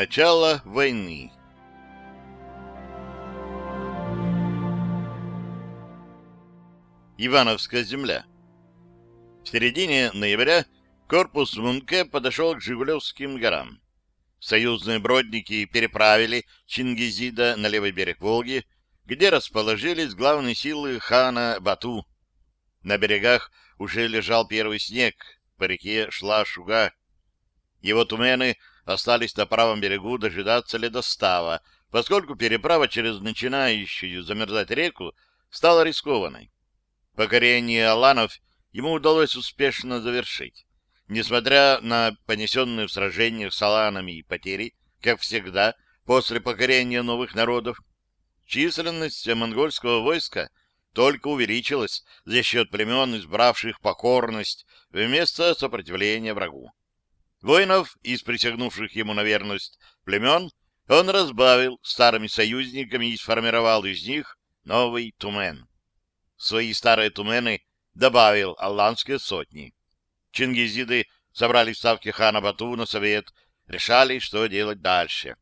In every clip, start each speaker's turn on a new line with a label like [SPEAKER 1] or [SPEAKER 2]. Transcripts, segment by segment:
[SPEAKER 1] Начало войны Ивановская земля В середине ноября корпус Мунке подошел к Жигулевским горам. Союзные бродники переправили Чингизида на левый берег Волги, где расположились главные силы хана Бату. На берегах уже лежал первый снег, по реке шла шуга. Его тумены остались на правом берегу дожидаться ледостава, поскольку переправа через начинающую замерзать реку стала рискованной. Покорение аланов ему удалось успешно завершить. Несмотря на понесенные в сражениях с аланами потери, как всегда, после покорения новых народов, численность монгольского войска только увеличилась за счет племен, избравших покорность вместо сопротивления врагу. Воинов из присягнувших ему на верность племен он разбавил старыми союзниками и сформировал из них новый тумен. Свои старые тумены добавил алланские сотни. Чингизиды собрали в ставке хана Бату на совет, решали, что делать дальше.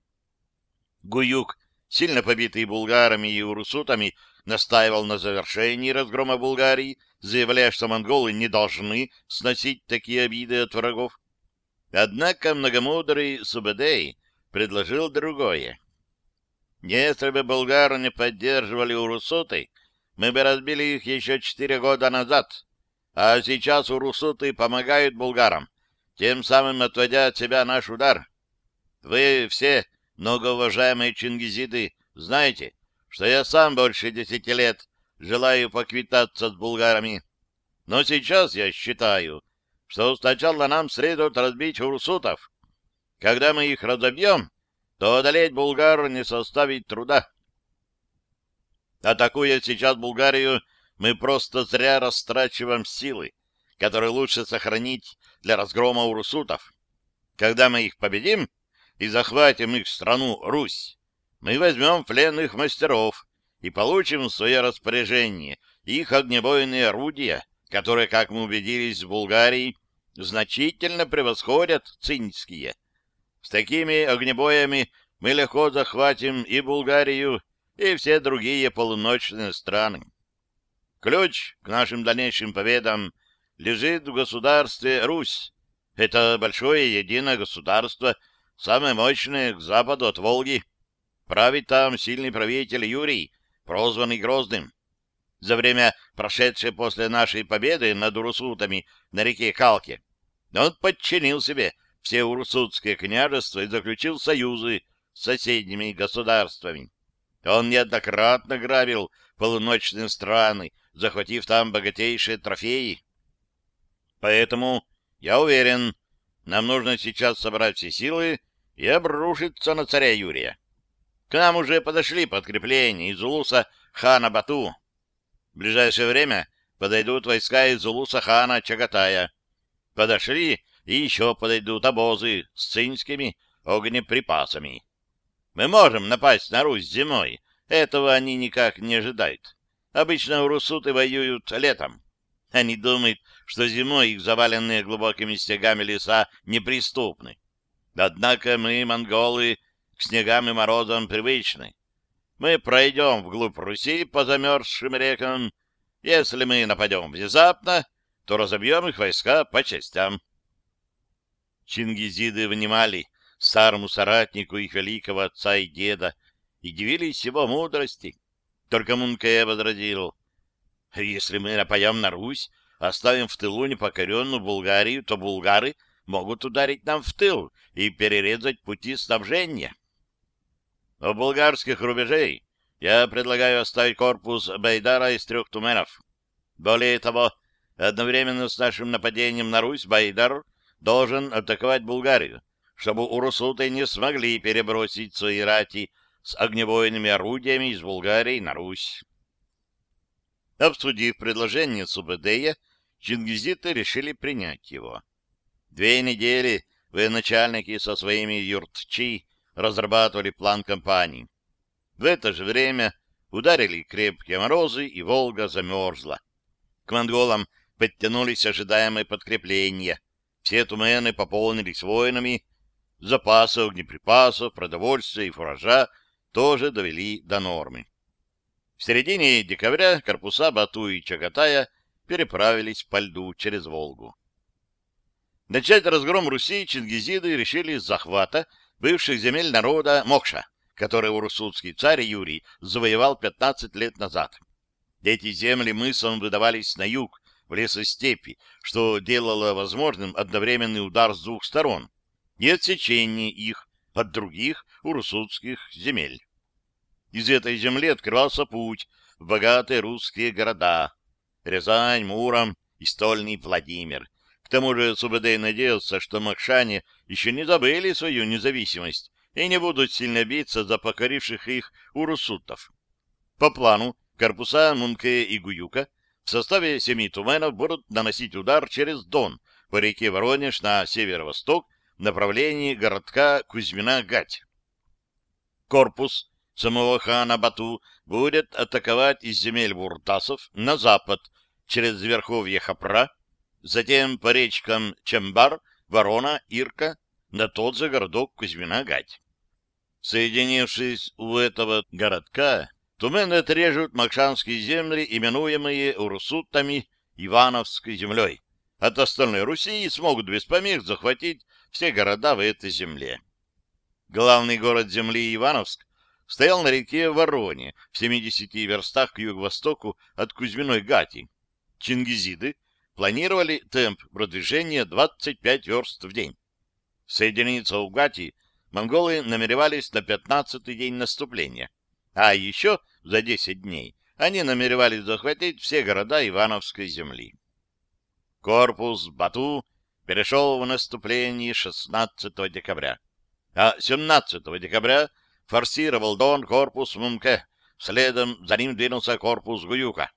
[SPEAKER 1] Гуюк, сильно побитый булгарами и урусутами, настаивал на завершении разгрома Булгарии, заявляя, что монголы не должны сносить такие обиды от врагов. Однако многомудрый Субедей предложил другое. Если бы болгары не поддерживали урусуты, мы бы разбили их еще четыре года назад, а сейчас урусуты помогают булгарам, тем самым отводя от себя наш удар. Вы все, многоуважаемые чингизиды, знаете, что я сам больше десяти лет желаю поквитаться с булгарами. Но сейчас я считаю, что сначала нам следует разбить урсутов. Когда мы их разобьем, то одолеть булгар не составит труда. Атакуя сейчас Булгарию, мы просто зря растрачиваем силы, которые лучше сохранить для разгрома урусутов. Когда мы их победим и захватим их страну Русь, мы возьмем пленных мастеров и получим в свое распоряжение их огнебойные орудия, которые, как мы убедились в Булгарии, значительно превосходят цинские. С такими огнебоями мы легко захватим и Булгарию, и все другие полуночные страны. Ключ к нашим дальнейшим победам лежит в государстве Русь. Это большое единое государство, самое мощное к западу от Волги. Правит там сильный правитель Юрий, прозванный Грозным. За время, прошедшее после нашей победы над урусутами на реке Калке, он подчинил себе все урусутские княжества и заключил союзы с соседними государствами. Он неоднократно грабил полуночные страны, захватив там богатейшие трофеи. Поэтому, я уверен, нам нужно сейчас собрать все силы и обрушиться на царя Юрия. К нам уже подошли подкрепления из Улуса хана Бату. В ближайшее время подойдут войска из Улуса хана Чагатая. Подошли и еще подойдут обозы с цинскими огнеприпасами. Мы можем напасть на Русь зимой. Этого они никак не ожидают. Обычно урусуты воюют летом. Они думают, что зимой их заваленные глубокими снегами леса неприступны. Однако мы, монголы, к снегам и морозам привычны. Мы пройдем вглубь Руси по замерзшим рекам. Если мы нападем внезапно, то разобьем их войска по частям. Чингизиды внимали старому соратнику их великого отца и деда и дивились его мудрости. Только Мунке возразил, если мы нападем на Русь, оставим в тылу непокоренную Булгарию, то булгары могут ударить нам в тыл и перерезать пути снабжения. У булгарских рубежей я предлагаю оставить корпус Байдара из трех туменов. Более того, одновременно с нашим нападением на Русь Байдар должен атаковать Булгарию, чтобы урусуты не смогли перебросить свои рати с огнебойными орудиями из Булгарии на Русь. Обсудив предложение Субэдея, чингизиты решили принять его. Две недели военачальники со своими юртчи разрабатывали план кампании. В это же время ударили крепкие морозы, и Волга замерзла. К монголам подтянулись ожидаемые подкрепления. Все тумены пополнились воинами. Запасы огнеприпасов, продовольствия и фуража тоже довели до нормы. В середине декабря корпуса Бату и Чагатая переправились по льду через Волгу. Начать разгром Руси чингизиды решили с захвата бывших земель народа Мокша, который урусутский царь Юрий завоевал 15 лет назад. Эти земли мысом выдавались на юг, в лесостепи, что делало возможным одновременный удар с двух сторон и отсечение их от других урусутских земель. Из этой земли открывался путь в богатые русские города — Рязань, Муром и Стольный Владимир. К тому же Субэдэй надеялся, что макшане еще не забыли свою независимость и не будут сильно биться за покоривших их урусутов. По плану, корпуса Мунке и Гуюка в составе семи туменов будут наносить удар через Дон по реке Воронеж на северо-восток в направлении городка Кузьмина-Гать. Корпус самого хана Бату будет атаковать из земель буртасов на запад через верховье Хапра, затем по речкам Чембар, Ворона, Ирка, на тот же городок Кузьмина-Гать. Соединившись у этого городка, тумены отрежут макшанские земли, именуемые урсутами Ивановской землей. От остальной Руси смогут без помех захватить все города в этой земле. Главный город земли Ивановск стоял на реке Вороне в 70 верстах к юго-востоку от Кузьминой Гати. Чингизиды планировали темп продвижения 25 верст в день. Соединиться у Гати монголы намеревались на 15-й день наступления, а еще за 10 дней они намеревались захватить все города Ивановской земли. Корпус Бату перешел в наступление 16 декабря, а 17 декабря форсировал Дон корпус Мунке, следом за ним двинулся корпус Гуюка.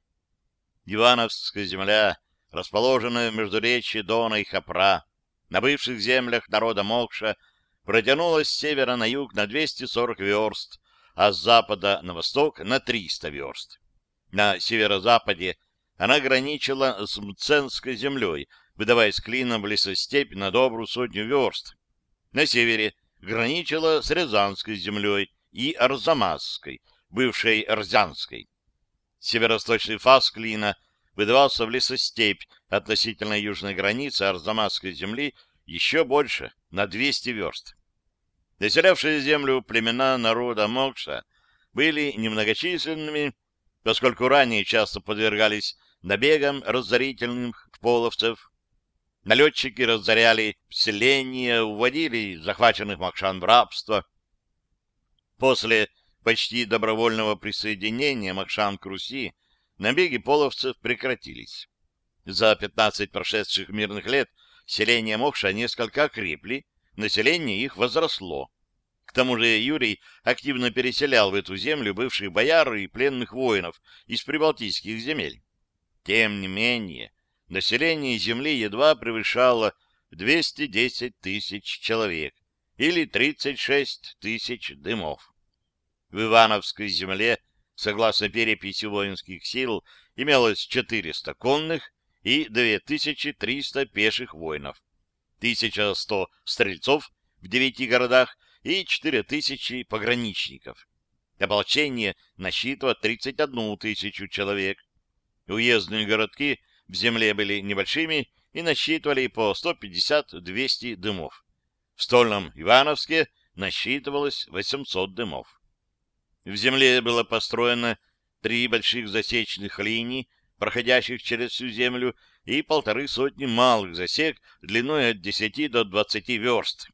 [SPEAKER 1] Ивановская земля, расположенная между речи Дона и Хапра, на бывших землях народа Мокша, протянулась с севера на юг на 240 верст, а с запада на восток на 300 верст. На северо-западе она граничила с Мценской землей, выдаваясь клином в лесостепь на добрую сотню верст. На севере граничила с Рязанской землей и Арзамасской, бывшей Арзянской. Северо-восточный фас клина выдавался в лесостепь относительно южной границы Арзамасской земли еще больше, на 200 верст. Населявшие землю племена народа Мокша были немногочисленными, поскольку ранее часто подвергались набегам разорительных половцев. Налетчики разоряли селения, уводили захваченных Макшан в рабство. После почти добровольного присоединения Макшан к Руси набеги половцев прекратились. За 15 прошедших мирных лет селения Мокша несколько окрепли, население их возросло. К тому же Юрий активно переселял в эту землю бывших бояр и пленных воинов из прибалтийских земель. Тем не менее, население земли едва превышало 210 тысяч человек или 36 тысяч дымов. В Ивановской земле, согласно переписи воинских сил, имелось 400 конных и 2300 пеших воинов, 1100 стрельцов в девяти городах и 4000 пограничников. Ополчение насчитывало 31 тысячу человек. Уездные городки в земле были небольшими и насчитывали по 150-200 дымов. В Стольном Ивановске насчитывалось 800 дымов. В земле было построено три больших засечных линий, проходящих через всю землю, и полторы сотни малых засек длиной от 10 до 20 верст.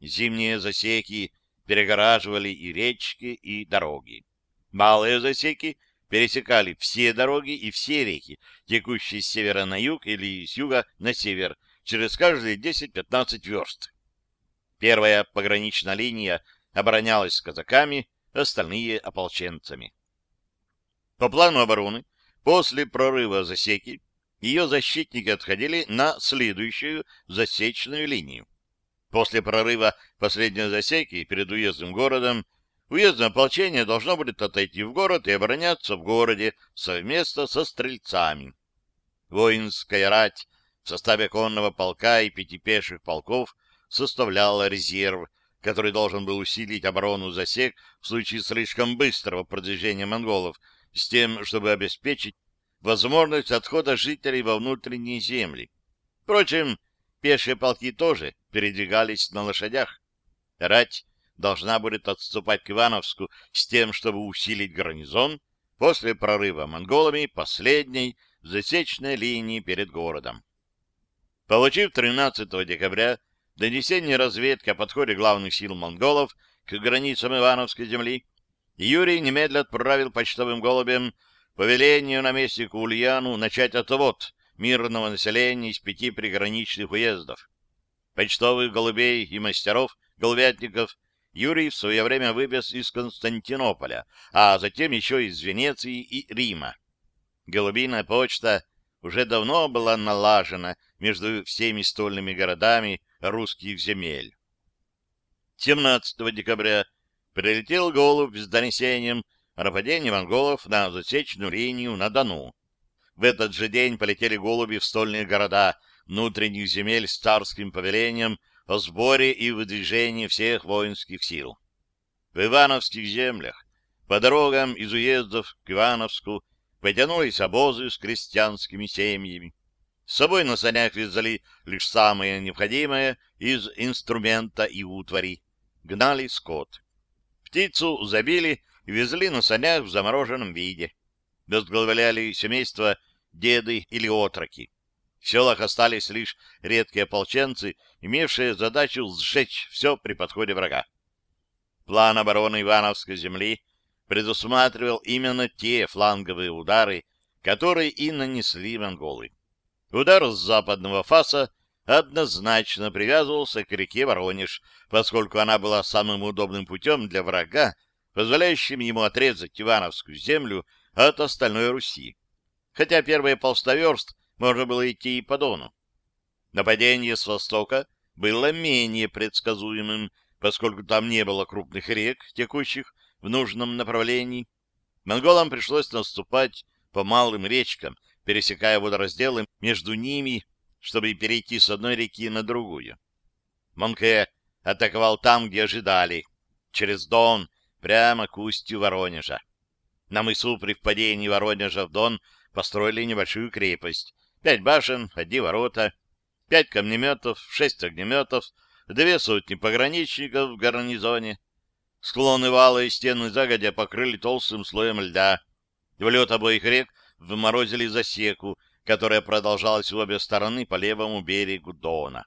[SPEAKER 1] Зимние засеки перегораживали и речки, и дороги. Малые засеки пересекали все дороги и все реки, текущие с севера на юг или с юга на север, через каждые 10-15 верст. Первая пограничная линия оборонялась казаками, остальные — ополченцами. По плану обороны, после прорыва засеки, ее защитники отходили на следующую засечную линию. После прорыва последней засеки перед уездным городом уездное ополчение должно будет отойти в город и обороняться в городе совместно со стрельцами. Воинская рать в составе конного полка и пяти пеших полков составлял резерв, который должен был усилить оборону засек в случае слишком быстрого продвижения монголов, с тем, чтобы обеспечить возможность отхода жителей во внутренние земли. Впрочем, пешие полки тоже передвигались на лошадях. Рать должна будет отступать к Ивановску с тем, чтобы усилить гарнизон после прорыва монголами последней засечной линии перед городом. Получив 13 декабря донесение разведки о подходе главных сил монголов к границам Ивановской земли, Юрий немедленно отправил почтовым голубем повеление наместнику Ульяну начать отвод мирного населения из пяти приграничных уездов. Почтовых голубей и мастеров, голубятников, Юрий в свое время вывез из Константинополя, а затем еще из Венеции и Рима. Голубиная почта уже давно была налажена между всеми стольными городами русских земель. 17 декабря прилетел голубь с донесением о нападении монголов на засечную линию на Дону. В этот же день полетели голуби в стольные города внутренних земель с царским повелением о сборе и выдвижении всех воинских сил. В Ивановских землях по дорогам из уездов к Ивановску потянулись обозы с крестьянскими семьями. С собой на санях везли лишь самое необходимое из инструмента и утвари. Гнали скот. Птицу забили и везли на санях в замороженном виде. Возглавляли семейство деды или отроки. В селах остались лишь редкие ополченцы, имевшие задачу сжечь все при подходе врага. План обороны Ивановской земли предусматривал именно те фланговые удары, которые и нанесли монголы. Удар с западного фаса однозначно привязывался к реке Воронеж, поскольку она была самым удобным путем для врага, позволяющим ему отрезать Ивановскую землю от остальной Руси. Хотя первые полста верст можно было идти и по Дону. Нападение с востока было менее предсказуемым, поскольку там не было крупных рек, текущих в нужном направлении. Монголам пришлось наступать по малым речкам, пересекая водоразделы между ними, чтобы перейти с одной реки на другую. Монке атаковал там, где ожидали, через Дон, прямо к устью Воронежа. На мысу при впадении Воронежа в Дон построили небольшую крепость. Пять башен, одни ворота, пять камнеметов, шесть огнеметов, две сотни пограничников в гарнизоне, Склоны вала и стены загодя покрыли толстым слоем льда. В лед обоих рек вморозили засеку, которая продолжалась в обе стороны по левому берегу Дона.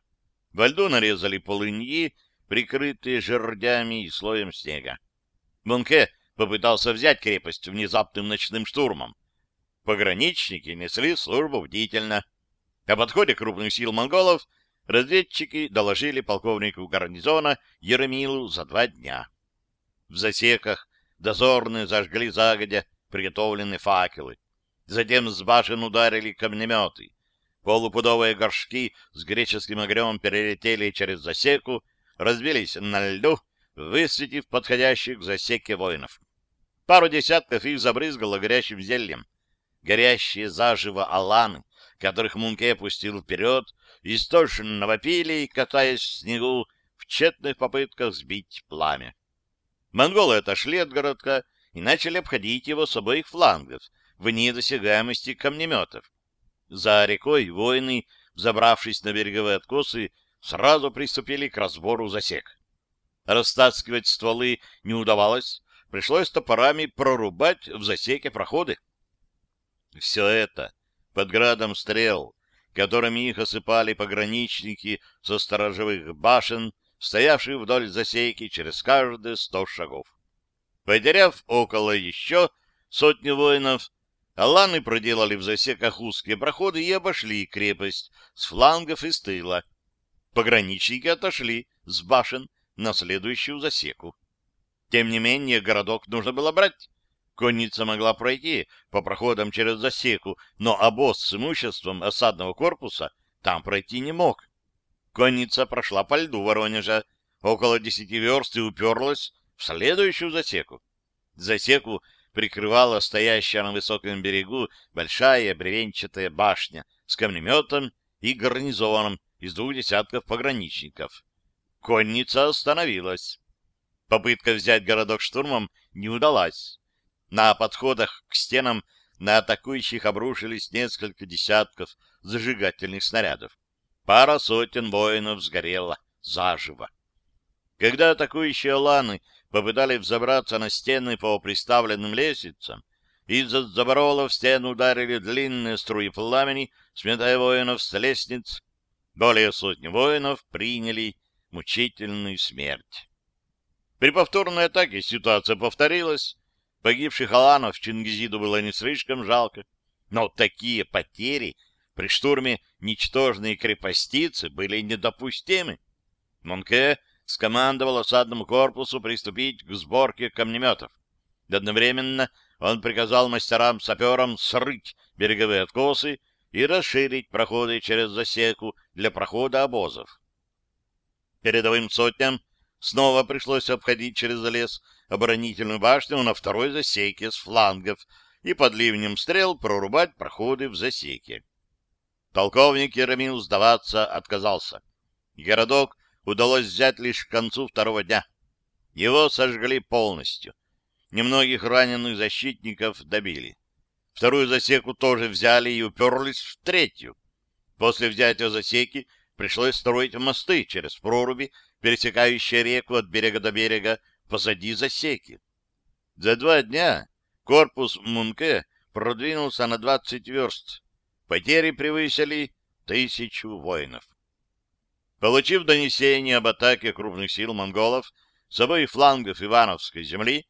[SPEAKER 1] Во льду нарезали полыньи, прикрытые жердями и слоем снега. Монке попытался взять крепость внезапным ночным штурмом. Пограничники несли службу бдительно. О подходе крупных сил монголов разведчики доложили полковнику гарнизона Еремилу за два дня. В засеках дозорные зажгли загодя приготовленные факелы. Затем с башен ударили камнеметы. Полупудовые горшки с греческим огнем перелетели через засеку, разбились на льду, высветив подходящих к засеке воинов. Пару десятков их забрызгало горящим зельем. Горящие заживо аланы, которых Мунке пустил вперед, истошно навопили, катаясь в снегу, в тщетных попытках сбить пламя. Монголы отошли от городка и начали обходить его с обоих флангов, вне досягаемости камнеметов. За рекой воины, забравшись на береговые откосы, сразу приступили к разбору засек. Растаскивать стволы не удавалось, пришлось топорами прорубать в засеке проходы. Все это под градом стрел, которыми их осыпали пограничники со сторожевых башен, стоявших вдоль засейки через каждые сто шагов. Потеряв около еще сотни воинов, аланы проделали в засеках узкие проходы и обошли крепость с флангов и с тыла. Пограничники отошли с башен на следующую засеку. Тем не менее, городок нужно было брать. Конница могла пройти по проходам через засеку, но обоз с имуществом осадного корпуса там пройти не мог. Конница прошла по льду Воронежа около десяти верст и уперлась в следующую засеку. Засеку прикрывала стоящая на высоком берегу большая бревенчатая башня с камнеметом и гарнизоном из двух десятков пограничников. конница остановилась. Попытка взять городок штурмом не удалась. На подходах к стенам на атакующих обрушились несколько десятков зажигательных снарядов. Пара сотен воинов сгорела заживо. Когда атакующие ланы попытались взобраться на стены по приставленным лестницам, из-за заборола в стену ударили длинные струи пламени, сметая воинов с лестниц. Более сотни воинов приняли мучительную смерть. При повторной атаке ситуация повторилась. Погибших аланов Чингизиду было не слишком жалко, но такие потери при штурме ничтожной крепостицы были недопустимы. Монке скомандовал осадному корпусу приступить к сборке камнеметов. Одновременно он приказал мастерам-саперам срыть береговые откосы и расширить проходы через засеку для прохода обозов. Передовым сотням снова пришлось обходить через лес оборонительную башню на второй засеке с флангов и под ливнем стрел прорубать проходы в засеке. Полковник Еремил сдаваться отказался. Городок удалось взять лишь к концу второго дня. Его сожгли полностью. Немногих раненых защитников добили. Вторую засеку тоже взяли и уперлись в третью. После взятия засеки пришлось строить мосты через проруби, пересекающие реку от берега до берега, позади засеки. За два дня корпус Мунке продвинулся на 20 верст. Потери превысили тысячу воинов. Получив донесение об атаке крупных сил монголов с обоих флангов Ивановской земли,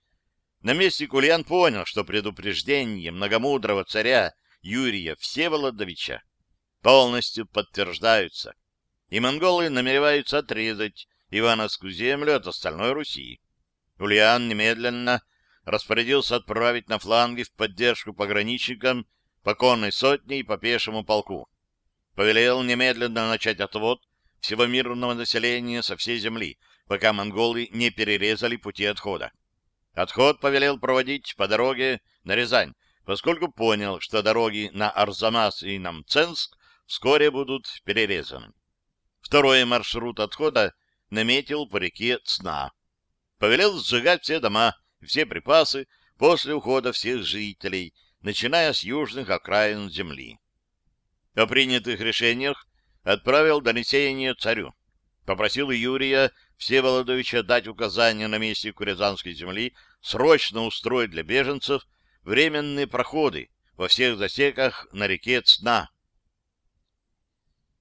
[SPEAKER 1] наместник Ульян понял, что предупреждение многомудрого царя Юрия Всеволодовича полностью подтверждаются, и монголы намереваются отрезать Ивановскую землю от остальной Руси. Ульян немедленно распорядился отправить на фланги в поддержку пограничникам по конной сотне и по пешему полку. Повелел немедленно начать отвод всего мирного населения со всей земли, пока монголы не перерезали пути отхода. Отход повелел проводить по дороге на Рязань, поскольку понял, что дороги на Арзамас и Намценск вскоре будут перерезаны. Второй маршрут отхода наметил по реке Цна. Повелел сжигать все дома все припасы после ухода всех жителей, начиная с южных окраин земли. О принятых решениях отправил донесение царю. Попросил Юрия Всеволодовича дать указание на месте Рязанской земли срочно устроить для беженцев временные проходы во всех засеках на реке Цна.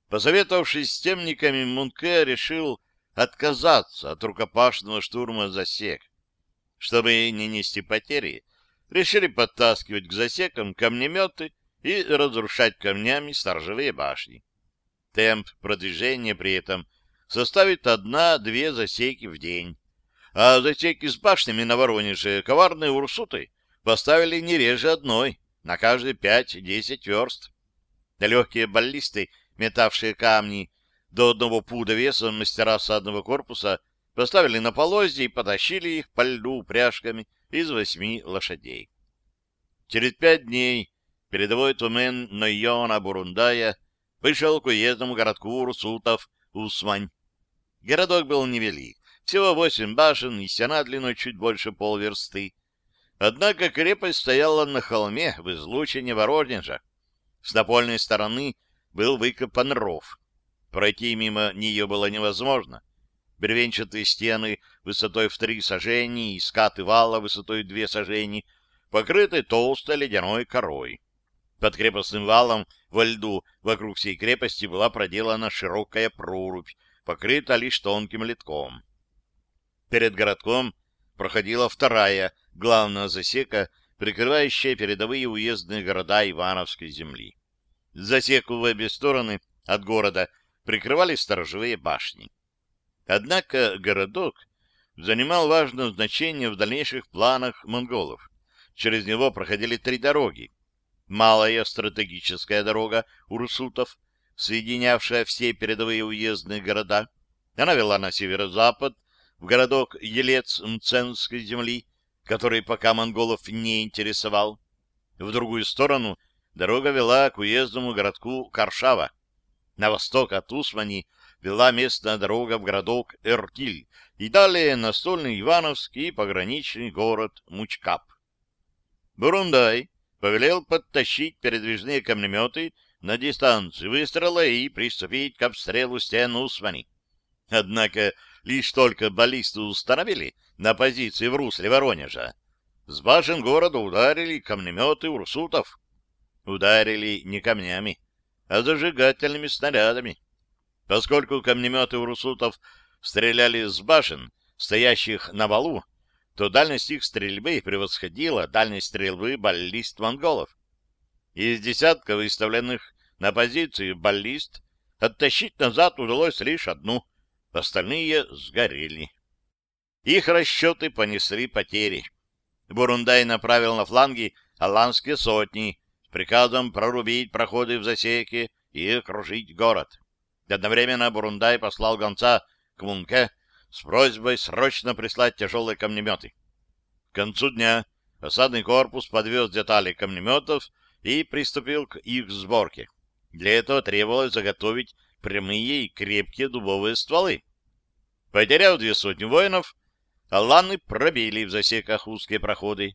[SPEAKER 1] Посоветовавшись с темниками, Мунке решил отказаться от рукопашного штурма засек. Чтобы не нести потери, решили подтаскивать к засекам камнеметы и разрушать камнями сторожевые башни. Темп продвижения при этом составит одна-две засеки в день. А засеки с башнями на Воронеже коварные урсуты поставили не реже одной, на каждые пять-десять верст. Легкие баллисты, метавшие камни до одного пуда весом мастера садного корпуса, поставили на полозья и потащили их по льду упряжками из восьми лошадей. Через пять дней передовой тумен Нойона Бурундая вышел к уездному городку Урсутов Усмань. Городок был невелик, всего восемь башен и стена длиной чуть больше полверсты. Однако крепость стояла на холме в излучине Воронежа. С напольной стороны был выкопан ров. Пройти мимо нее было невозможно. Бревенчатые стены высотой в три сажени и скаты вала высотой две сажени покрыты толстой ледяной корой. Под крепостным валом во льду вокруг всей крепости была проделана широкая прорубь, покрыта лишь тонким литком. Перед городком проходила вторая главная засека, прикрывающая передовые уездные города Ивановской земли. Засеку в обе стороны от города прикрывали сторожевые башни. Однако городок занимал важное значение в дальнейших планах монголов. Через него проходили три дороги малая стратегическая дорога Урсутов, соединявшая все передовые уездные города. Она вела на северо-запад, в городок Елец Мценской земли, который пока монголов не интересовал. В другую сторону дорога вела к уездному городку Каршава. На восток от Усмани вела местная дорога в городок Эртиль и далее на стольный Ивановский пограничный город Мучкап. Бурундай повелел подтащить передвижные камнеметы на дистанцию выстрела и приступить к обстрелу стен Усмани. Однако лишь только баллисты установили на позиции в русле Воронежа, с башен города ударили камнеметы урсутов. Ударили не камнями, а зажигательными снарядами. Поскольку камнеметы урсутов стреляли с башен, стоящих на валу, то дальность их стрельбы превосходила дальность стрельбы баллист монголов. Из десятка выставленных на позиции баллист оттащить назад удалось лишь одну, остальные сгорели. Их расчеты понесли потери. Бурундай направил на фланги аланские сотни с приказом прорубить проходы в засеке и окружить город. Одновременно Бурундай послал гонца к Мунке с просьбой срочно прислать тяжелые камнеметы. К концу дня осадный корпус подвез детали камнеметов и приступил к их сборке. Для этого требовалось заготовить прямые и крепкие дубовые стволы. Потеряв две сотни воинов, аланы пробили в засеках узкие проходы.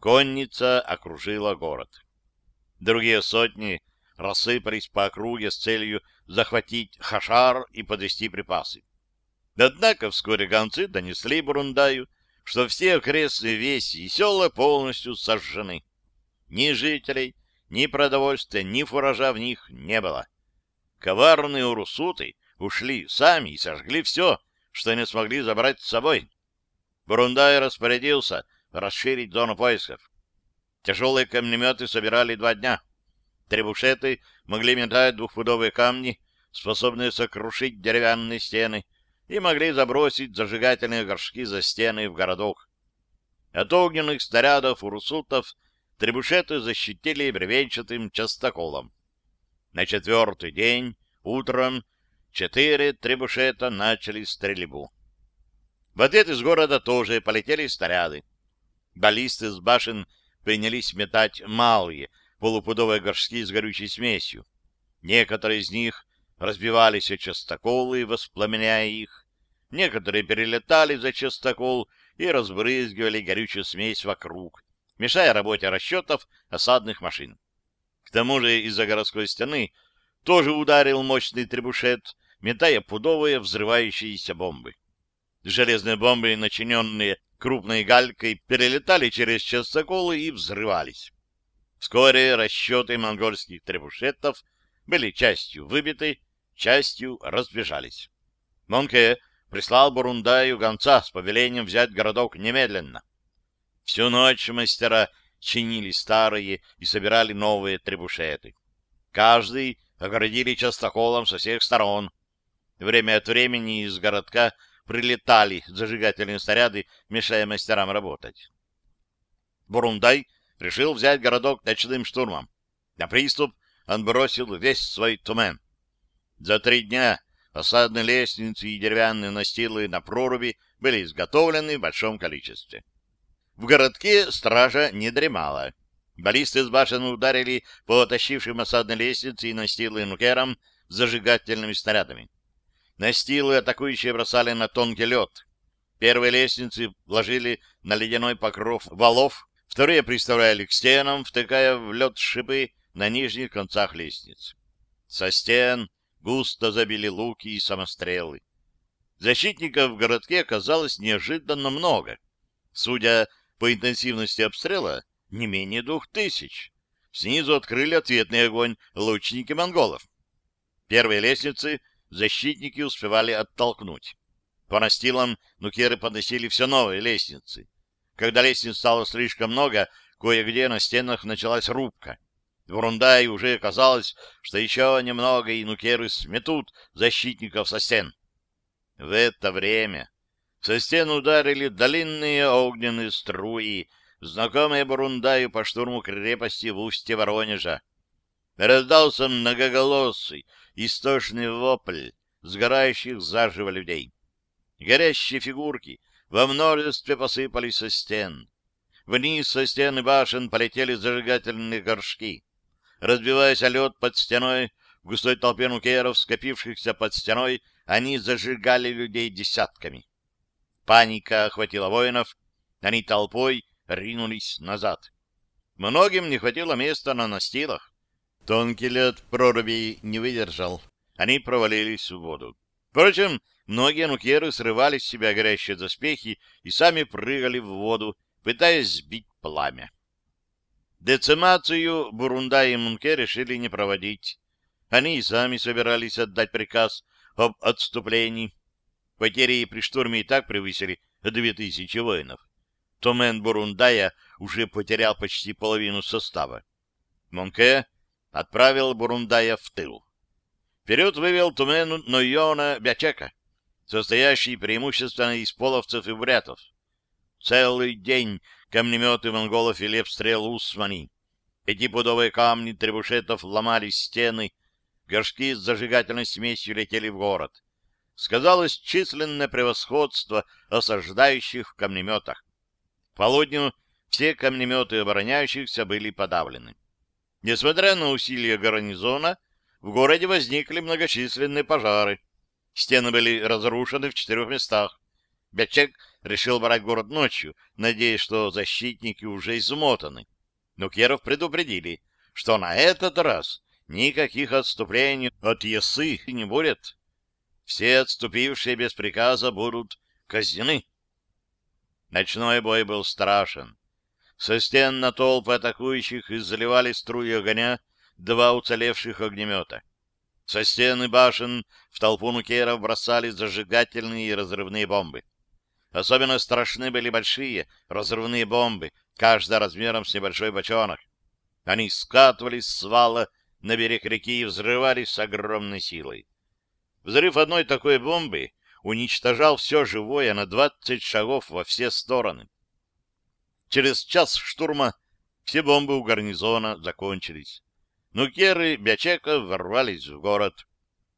[SPEAKER 1] Конница окружила город. Другие сотни рассыпались по округе с целью захватить Хашар и подвести припасы. Однако вскоре гонцы донесли Бурундаю, что все окрестные веси и села полностью сожжены. Ни жителей, ни продовольствия, ни фуража в них не было. Коварные урусуты ушли сами и сожгли все, что не смогли забрать с собой. Бурундай распорядился расширить зону поисков. Тяжелые камнеметы собирали два дня. Требушеты могли метать двухпудовые камни, способные сокрушить деревянные стены, и могли забросить зажигательные горшки за стены в городок. От огненных снарядов урусутов требушеты защитили бревенчатым частоколом. На четвертый день, утром, четыре требушета начали стрельбу. В ответ из города тоже полетели снаряды. Баллисты с башен принялись метать малые полупудовые горшки с горючей смесью. Некоторые из них разбивались о частоколы, воспламеняя их. Некоторые перелетали за частокол и разбрызгивали горючую смесь вокруг, мешая работе расчетов осадных машин. К тому же из-за городской стены тоже ударил мощный требушет, метая пудовые взрывающиеся бомбы. Железные бомбы, начиненные крупной галькой, перелетали через частоколы и взрывались. Вскоре расчеты монгольских требушетов были частью выбиты, частью разбежались. Монке прислал Бурундаю гонца с повелением взять городок немедленно. Всю ночь мастера чинили старые и собирали новые требушеты. Каждый оградили частоколом со всех сторон. Время от времени из городка прилетали зажигательные снаряды, мешая мастерам работать. Бурундай решил взять городок ночным штурмом. На приступ он бросил весь свой тумен. За три дня осадные лестницы и деревянные настилы на проруби были изготовлены в большом количестве. В городке стража не дремала. Баллисты с башен ударили по тащившим осадной лестнице и настилы нукерам зажигательными снарядами. Настилы атакующие бросали на тонкий лед. Первые лестницы вложили на ледяной покров валов, вторые приставляли к стенам, втыкая в лед шипы на нижних концах лестниц. Со стен густо забили луки и самострелы. Защитников в городке оказалось неожиданно много. Судя по интенсивности обстрела, не менее двух тысяч. Снизу открыли ответный огонь лучники монголов. Первые лестницы защитники успевали оттолкнуть. По настилам нукеры подносили все новые лестницы. Когда лестниц стало слишком много, кое-где на стенах началась рубка. В Рундае уже казалось, что еще немного и нукеры сметут защитников со стен. В это время со стен ударили длинные огненные струи, знакомые Бурундаю по штурму крепости в устье Воронежа. Раздался многоголосый, истошный вопль сгорающих заживо людей. Горящие фигурки во множестве посыпались со стен. Вниз со стены башен полетели зажигательные горшки. Разбиваясь о лед под стеной, в густой толпе нукеров, скопившихся под стеной, они зажигали людей десятками. Паника охватила воинов, они толпой ринулись назад. Многим не хватило места на настилах. Тонкий лед проруби не выдержал. Они провалились в воду. Впрочем, многие нукеры срывали с себя горящие доспехи и сами прыгали в воду, пытаясь сбить пламя. Децимацию Бурунда и Мунке решили не проводить. Они и сами собирались отдать приказ об отступлении. Потери при штурме и так превысили две тысячи воинов. Томен Бурундая уже потерял почти половину состава. Монке отправил Бурундая в тыл. Вперед вывел Тумену Нойона Бячека, состоящий преимущественно из половцев и бурятов. Целый день камнеметы монголов вели обстрел Усмани. Пятипудовые камни требушетов ломали стены, горшки с зажигательной смесью летели в город. Сказалось численное превосходство осаждающих в камнеметах. К полудню все камнеметы обороняющихся были подавлены. Несмотря на усилия гарнизона, в городе возникли многочисленные пожары. Стены были разрушены в четырех местах. Бячек решил брать город ночью, надеясь, что защитники уже измотаны. Но Керов предупредили, что на этот раз никаких отступлений от Ясы не будет. Все отступившие без приказа будут казнены. Ночной бой был страшен. Со стен на толпы атакующих изливали струи огня два уцелевших огнемета. Со стены башен в толпу нукеров бросали зажигательные и разрывные бомбы. Особенно страшны были большие разрывные бомбы, каждая размером с небольшой бочонок. Они скатывались с вала на берег реки и взрывались с огромной силой. Взрыв одной такой бомбы уничтожал все живое на 20 шагов во все стороны. Через час штурма все бомбы у гарнизона закончились. Нукеры Бячека ворвались в город.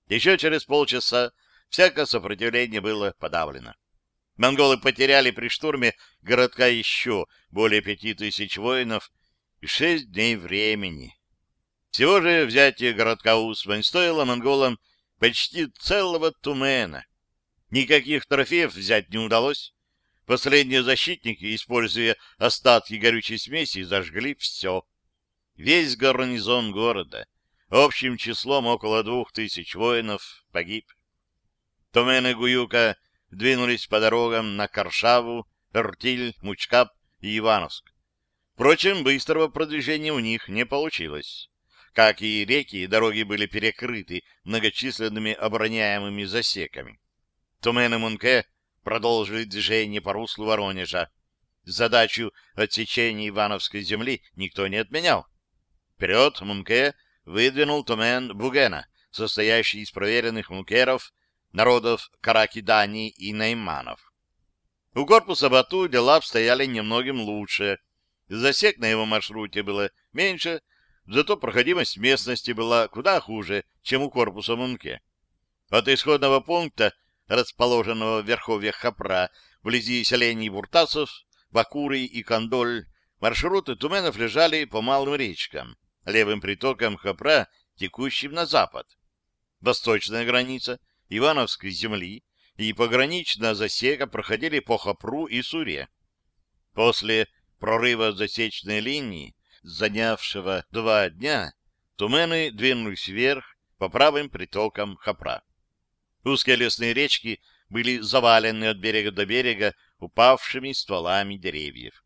[SPEAKER 1] Еще через полчаса всякое сопротивление было подавлено. Монголы потеряли при штурме городка еще более пяти тысяч воинов и шесть дней времени. Всего же взятие городка Усмань стоило монголам почти целого тумена. Никаких трофеев взять не удалось. Последние защитники, используя остатки горючей смеси, зажгли все. Весь гарнизон города, общим числом около двух тысяч воинов, погиб. Тумен и Гуюка двинулись по дорогам на Каршаву, Ртиль, Мучкап и Ивановск. Впрочем, быстрого продвижения у них не получилось. Как и реки, дороги были перекрыты многочисленными обороняемыми засеками. Тумен и Мунке продолжили движение по руслу Воронежа. Задачу отсечения Ивановской земли никто не отменял. Вперед Мунке выдвинул Тумен Бугена, состоящий из проверенных мункеров народов Каракидани и Найманов. У корпуса Бату дела обстояли немногим лучше. Засек на его маршруте было меньше, зато проходимость местности была куда хуже, чем у корпуса Мунке. От исходного пункта, расположенного в верховьях Хапра, вблизи селений Буртасов, Бакуры и Кандоль, маршруты туменов лежали по малым речкам, левым притокам Хапра, текущим на запад. Восточная граница Ивановской земли и пограничная засека проходили по Хапру и Суре. После прорыва засечной линии, занявшего два дня, тумены двинулись вверх по правым притокам Хапра. Узкие лесные речки были завалены от берега до берега упавшими стволами деревьев.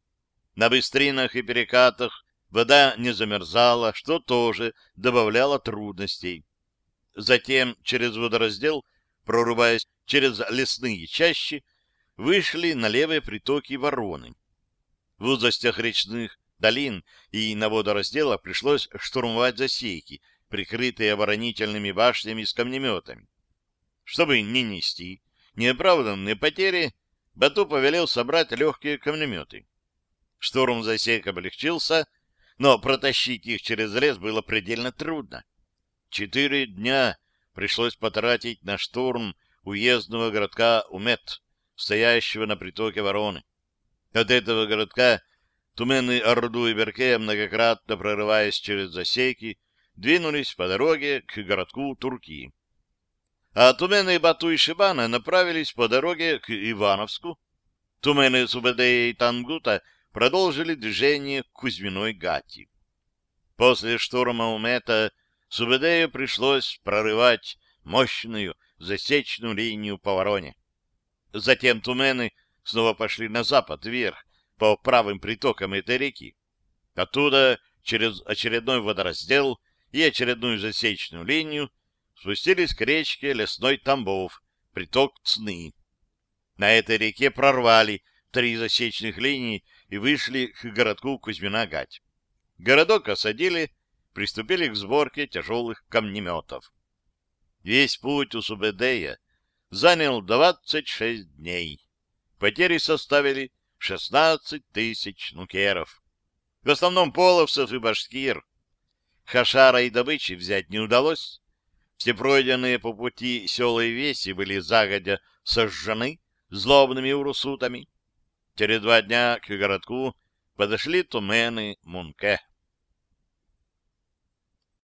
[SPEAKER 1] На быстринах и перекатах вода не замерзала, что тоже добавляло трудностей. Затем через водораздел прорубаясь через лесные чащи, вышли на левые притоки Вороны. В узостях речных долин и на водоразделах пришлось штурмовать засейки, прикрытые оборонительными башнями с камнеметами. Чтобы не нести неоправданные потери, Бату повелел собрать легкие камнеметы. Штурм засек облегчился, но протащить их через лес было предельно трудно. Четыре дня пришлось потратить на штурм уездного городка Умет, стоящего на притоке Вороны. От этого городка Тумены Орду и Берке, многократно прорываясь через засеки, двинулись по дороге к городку Турки. а тумены Бату и Шибана направились по дороге к Ивановску. Тумены Субэдея и Тангута продолжили движение к Кузьминой Гати. После штурма Умета Субэдею пришлось прорывать мощную засечную линию по Вороне. Затем тумены снова пошли на запад, вверх, по правым притокам этой реки. Оттуда, через очередной водораздел и очередную засечную линию, спустились к речке Лесной Тамбов, приток Цны. На этой реке прорвали три засечных линии и вышли к городку Кузьмина-Гать. Городок осадили, приступили к сборке тяжелых камнеметов. Весь путь у Субэдея занял 26 дней. Потери составили 16 тысяч нукеров. В основном половцев и башкир. Хашара и добычи взять не удалось. Все пройденные по пути села и веси были загодя сожжены злобными урусутами. Через два дня к городку подошли тумены Мунке.